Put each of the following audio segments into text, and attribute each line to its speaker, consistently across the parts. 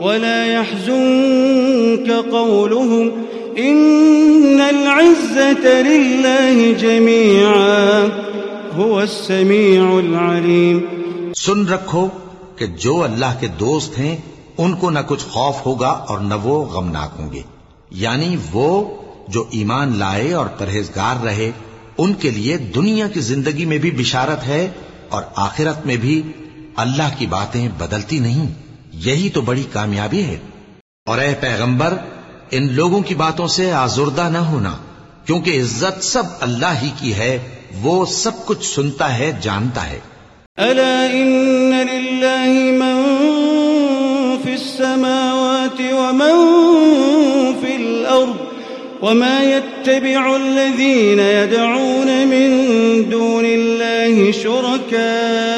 Speaker 1: ولا يحزنك قولهم إن العزة لله جميعا، هو السميع العليم۔
Speaker 2: سن رکھو کہ جو اللہ کے دوست ہیں، ان کو نہ کچھ خوف ہوگا اور نہ وہ غمناک ہوں گے۔ یعنی وہ جو ایمان لائے اور پرہیزگار رہے، ان کے لیے دنیا کی زندگی میں بھی بشارت ہے اور آخرت میں بھی اللہ کی باتیں بدلتی نہیں۔ یہی تو بڑی کامیابی ہے۔ اور اے پیغمبر، ان لوگوں کی باتوں سے آزردہ نہ ہونا، کیونکہ عزت سب اللہ ہی کی ہے، وہ سب کچھ سنتا ہے، جانتا ہے۔
Speaker 1: ألا إن لله من في السماوات ومن في الأرض وما يتبع الذين يدعون من دون الله شركاء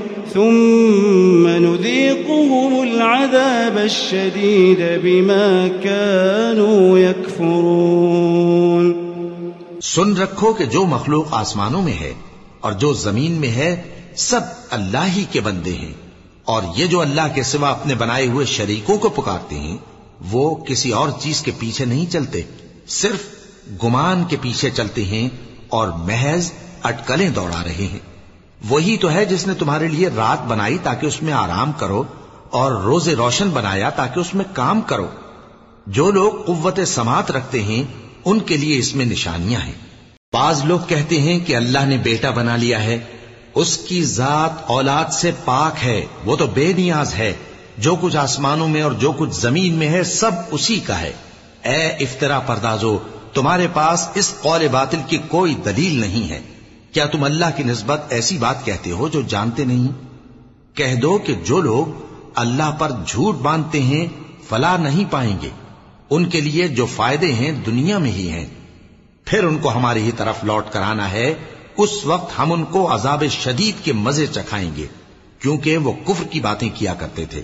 Speaker 1: ثم نذيقهم العذاب الشديد بما كانوا يكفرون.
Speaker 2: سن رکھو کہ جو مخلوق آسمانوں میں ہے اور جو زمین میں ہے، سب اللہ ہی کے بندے ہیں۔ اور یہ جو اللہ کے سوا اپنے بنائے ہوئے شریکوں کو پکارتے ہیں، وہ کسی اور چیز کے پیچھے نہیں چلتے۔ صرف گمان کے پیچھے چلتے ہیں اور محض اٹکلیں دوڑا رہے ہیں۔ وہی تو ہے جس نے تمہارے لیے رات بنائی تاکہ اس میں آرام کرو اور روز روشن بنایا تاکہ اس میں کام کرو۔ جو لوگ قوت سماعت رکھتے ہیں، ان کے لیے اس میں نشانیاں ہیں۔ بعض لوگ کہتے ہیں کہ اللہ نے بیٹا بنا لیا ہے۔ اس کی ذات اولاد سے پاک ہے۔ وہ تو بے نیاز ہے۔ جو کچھ آسمانوں میں اور جو کچھ زمین میں ہے، سب اسی کا ہے۔ اے افطرا پردازو، تمہارے پاس اس قول باطل کی کوئی دلیل نہیں ہے۔ کیا تم اللہ کی نسبت ایسی بات کہتے ہو جو جانتے نہیں؟ کہہ دو کہ جو لوگ اللہ پر جھوٹ باندھتے ہیں فلا نہیں پائیں گے۔ ان کے لیے جو فائدے ہیں، دنیا میں ہی ہیں۔ پھر ان کو ہماری ہی طرف لوٹ کر آنا ہے۔ اس وقت ہم ان کو عذاب شدید کے مزے چکھائیں گے، کیونکہ وہ کفر کی باتیں کیا کرتے تھے۔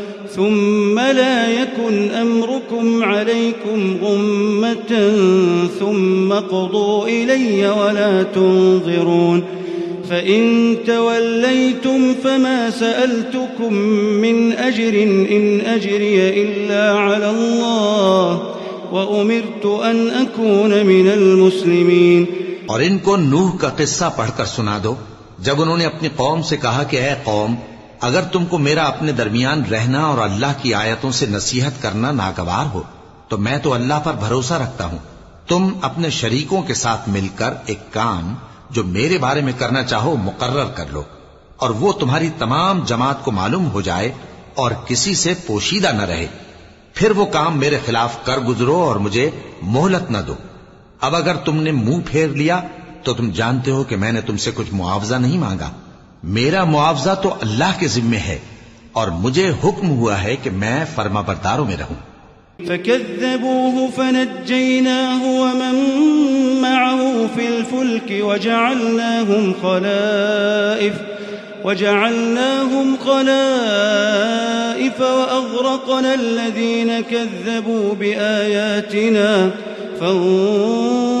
Speaker 1: ثم لا يكن أمركم عليكم غمة ثم قضوا إلي ولا تنظرون فإن توليتم فما سألتكم من أجر إن أجري إلا على الله وأمرت أن أكون من المسلمين
Speaker 2: اور ان کو نوح کا قصہ پڑھ کر سنا دو جب انہوں نے اپنی قوم سے کہا کہ اے قوم اگر تم کو میرا اپنے درمیان رہنا اور اللہ کی آیتوں سے نصیحت کرنا ناگوار ہو، تو میں تو اللہ پر بھروسہ رکھتا ہوں۔ تم اپنے شریکوں کے ساتھ مل کر ایک کام جو میرے بارے میں کرنا چاہو، مقرر کر لو۔ اور وہ تمہاری تمام جماعت کو معلوم ہو جائے اور کسی سے پوشیدہ نہ رہے۔ پھر وہ کام میرے خلاف کر گزرو اور مجھے مہلت نہ دو۔ اب اگر تم نے منہ پھیر لیا، تو تم جانتے ہو کہ میں نے تم سے کچھ معاوضہ نہیں مانگا۔ میرا معاوضہ تو اللہ کے ذمے ہے اور مجھے حکم ہوا ہے کہ میں فرما برداروں میں رہوں۔
Speaker 1: فكذبوه فنجيناه ومن معه في الفلك وجعلناهم خلائف وجعلناهم خلائف وأغرقنا الذين كذبوا بآياتنا فانظروا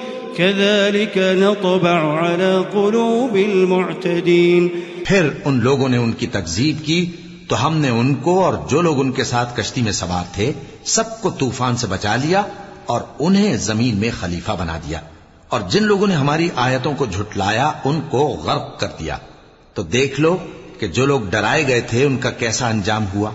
Speaker 1: كذلك نطبع على قلوب المعتدين.
Speaker 2: پھر ان لوگوں نے ان کی تکذیب کی، تو ہم نے ان کو اور جو لوگ ان کے ساتھ کشتی میں سوار تھے، سب کو طوفان سے بچا لیا اور انہیں زمین میں خلیفہ بنا دیا۔ اور جن لوگوں نے ہماری آیتوں کو جھٹلایا، ان کو غرق کر دیا۔ تو دیکھ لو کہ جو لوگ ڈرائے گئے تھے، ان کا کیسا انجام ہوا۔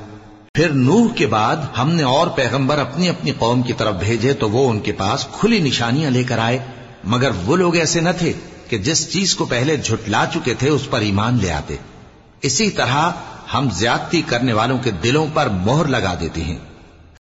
Speaker 2: پھر نوح کے بعد ہم نے اور پیغمبر اپنی اپنی قوم کی طرف بھیجے، تو وہ ان کے پاس کھلی نشانیاں لے کر آئے۔ مگر وہ لوگ ایسے نہ تھے کہ جس چیز کو پہلے جھٹلا چکے تھے اس پر ایمان لے آتے۔ اسی طرح ہم زیادتی کرنے والوں کے دلوں پر مہر لگا دیتے ہیں۔